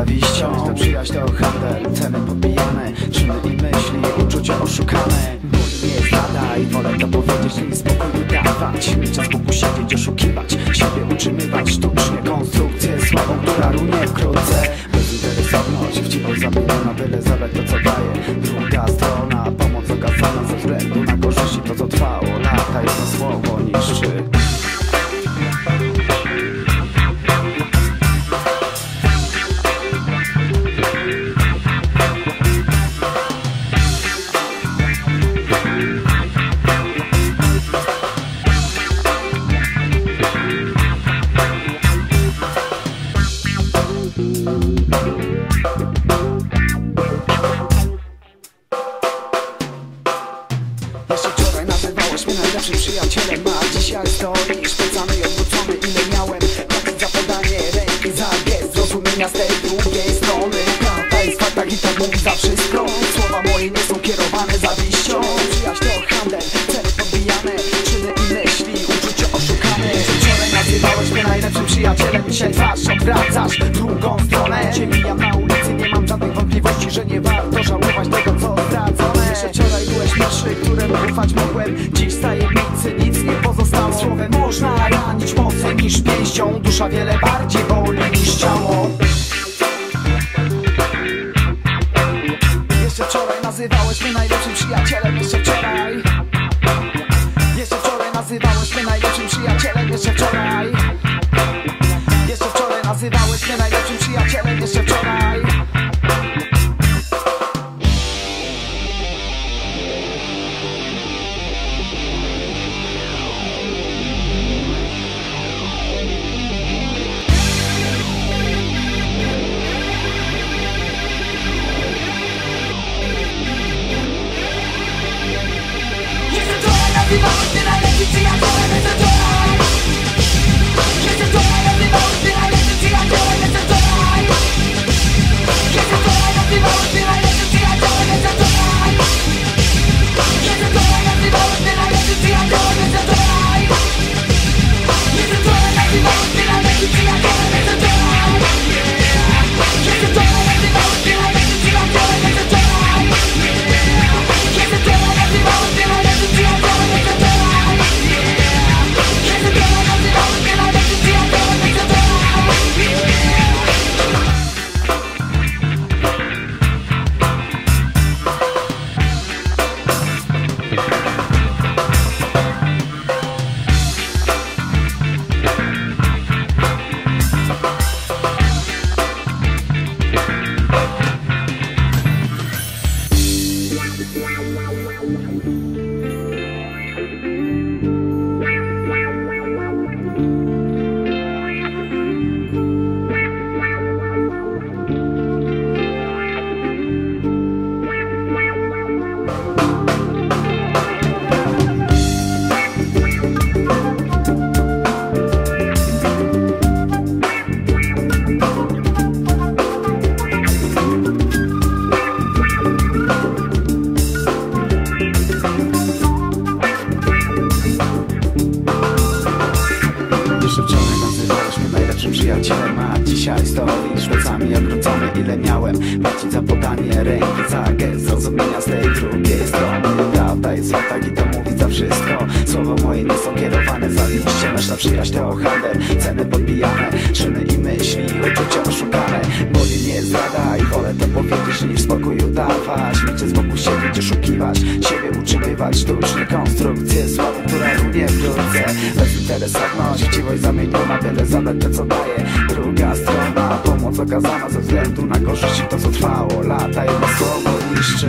zawiścią. To przyjaźń to handel, ceny podbijane Czyny i myśli, uczucia oszukane. Ból nie zada i wolę to powiedzieć Nie spokój dawać, milczeć Bogu siedzieć, oszukiwać Siebie utrzymywać, sztucznie konstrukcję Sławą, która runie wkrótce. Bezinteresowność, chciwość zamieniona Byle zabrać to co daje. Druga strona, zrozumienia z tej drugiej strony Prawda jest fakta i tak mówi za wszystko. Słowa moje nie są kierowane zawiścią Przyjaźń to handel, ceny podbijane Czyny i myśli, uczucia oszukane. Wczoraj nazywałeś mnie najlepszym przyjacielem Dzisiaj twarz odwracasz drugą stronę. Cię mijam na ulicy, nie mam żadnych wątpliwości Że nie warto żałować tego co zdradzone Jeszcze wczoraj byłeś pierwszy, któremu ufać mogłem. Dziś z tajemnicy nic nie pozostało. Słowem można ranić mocniej niż pięścią. Dusza wiele bardziej boli niż ciało nazywałeś mnie najlepszym przyjacielem Jeszcze wczoraj. Jeszcze wczoraj nazywałeś mnie najlepszym przyjacielem Jeszcze wczoraj wczoraj nazywałeś mnie najlepszym przyjacielem Jeszcze wczoraj nazywałeś mnie najlepszym przyjacielem A dzisiaj stoisz plecami odwrócony Ile miałem płacić za podanie ręki Za gest zrozumienia z tej drugiej strony. Prawda jest fakta i to mówi za wszystko. Słowa moje nie są kierowane zawiście Nasza przyjaźń to handel, ceny podbijane. Czyny i myśli, uczucia oszukane. Boli nie zdrada i wolę to powiedzieć Niż spokój udawać Milczeć z boku siedzieć, oszukiwać. Siebie utrzymywać, sztucznie konstrukcje. Sławy, która runie wkrótce Bezinteresowność, chciwość zamieniona zadać to co daje Druga strona, pomoc okazana Ze względu na korzyści. To co trwało Lata jedno słowo niszczy